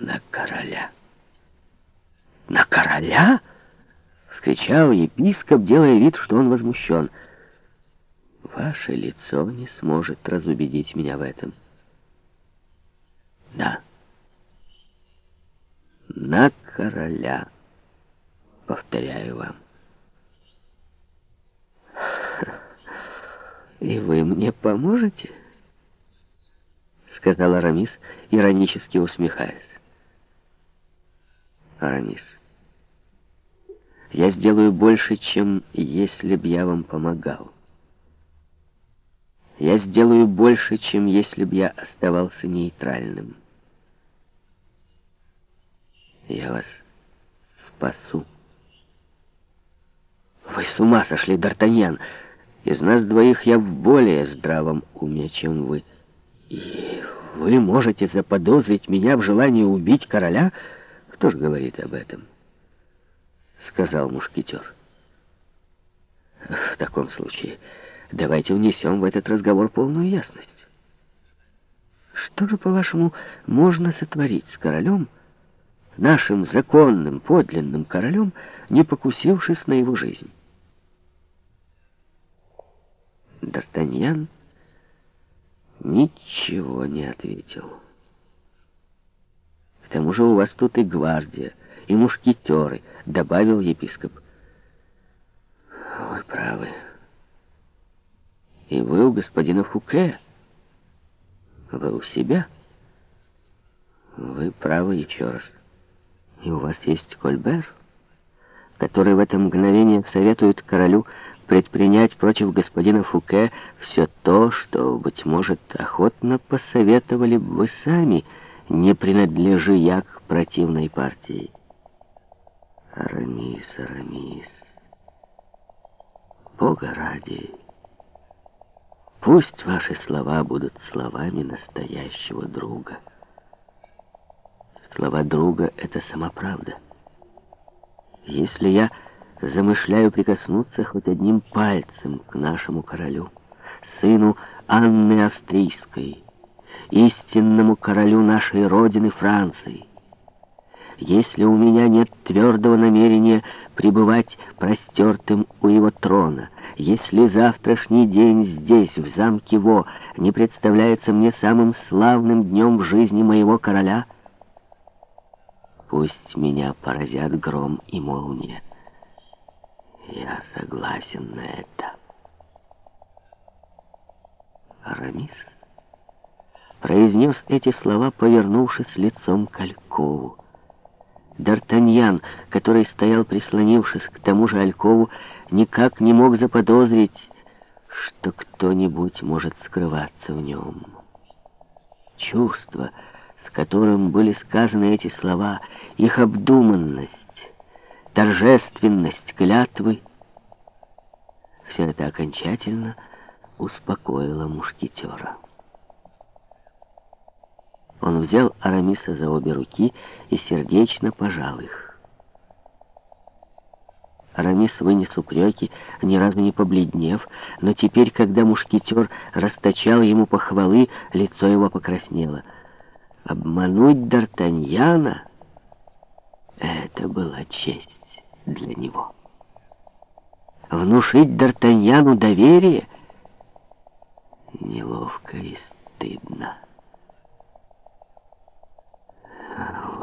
на короля. «На короля?» — вскричал епископ, делая вид, что он возмущен. «Ваше лицо не сможет разубедить меня в этом». «Да, на короля, повторяю вам». «И вы мне поможете?» — сказал Арамис, иронически усмехаясь. Арамис. Я сделаю больше, чем если б я вам помогал. Я сделаю больше, чем если б я оставался нейтральным. Я вас спасу. Вы с ума сошли, Д'Артаньян. Из нас двоих я в более здравом уме, чем вы. И вы можете заподозрить меня в желании убить короля, — кто же говорит об этом? Сказал мушкетер. В таком случае давайте внесем в этот разговор полную ясность. Что же, по-вашему, можно сотворить с королем, нашим законным, подлинным королем, не покусившись на его жизнь? Д'Артаньян ничего не ответил. К тому же у вас тут и гвардия, и мушкетеры, добавил епископ. Вы правы. И вы у господина Фуке. Вы у себя. Вы правы еще раз. И у вас есть Кольбер, который в это мгновение советует королю предпринять против господина Фуке все то, что, быть может, охотно посоветовали бы вы сами, — не принадлежи я к противной партии. Арамис, Арамис, Бога ради, пусть ваши слова будут словами настоящего друга. Слова друга — это сама правда. Если я замышляю прикоснуться хоть одним пальцем к нашему королю, сыну Анны Австрийской, истинному королю нашей Родины Франции. Если у меня нет твердого намерения пребывать простертым у его трона, если завтрашний день здесь, в замке Во, не представляется мне самым славным днем в жизни моего короля, пусть меня поразят гром и молния. Я согласен на это. Арамис произнес эти слова, повернувшись лицом к Алькову. Д'Артаньян, который стоял прислонившись к тому же Алькову, никак не мог заподозрить, что кто-нибудь может скрываться в нем. Чувство, с которым были сказаны эти слова, их обдуманность, торжественность клятвы, все это окончательно успокоило мушкетера. Он взял Арамиса за обе руки и сердечно пожал их. Арамис вынес упреки, ни разу не побледнев, но теперь, когда мушкетер расточал ему похвалы, лицо его покраснело. Обмануть Д'Артаньяна — это была честь для него. Внушить Д'Артаньяну доверие — неловко и стыдно.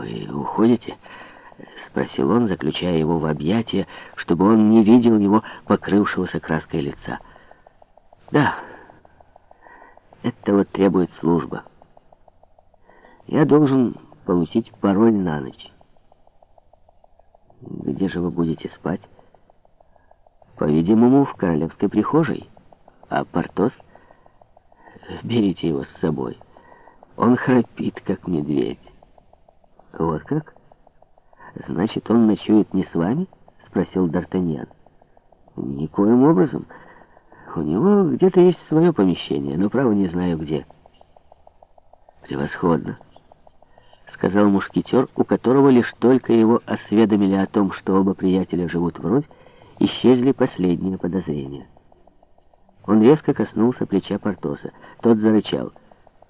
«Вы уходите?» — спросил он, заключая его в объятия, чтобы он не видел его покрывшегося краской лица. «Да, этого требует служба. Я должен получить пароль на ночь. Где же вы будете спать?» «По-видимому, в королевской прихожей. А Портос? Берите его с собой. Он храпит, как медведь». «Вот как? Значит, он ночует не с вами?» — спросил Д'Артаньян. «Никоим образом. У него где-то есть свое помещение, но, право, не знаю где». «Превосходно», — сказал мушкетер, у которого лишь только его осведомили о том, что оба приятеля живут вровь, исчезли последние подозрения. Он резко коснулся плеча Портоса. Тот зарычал —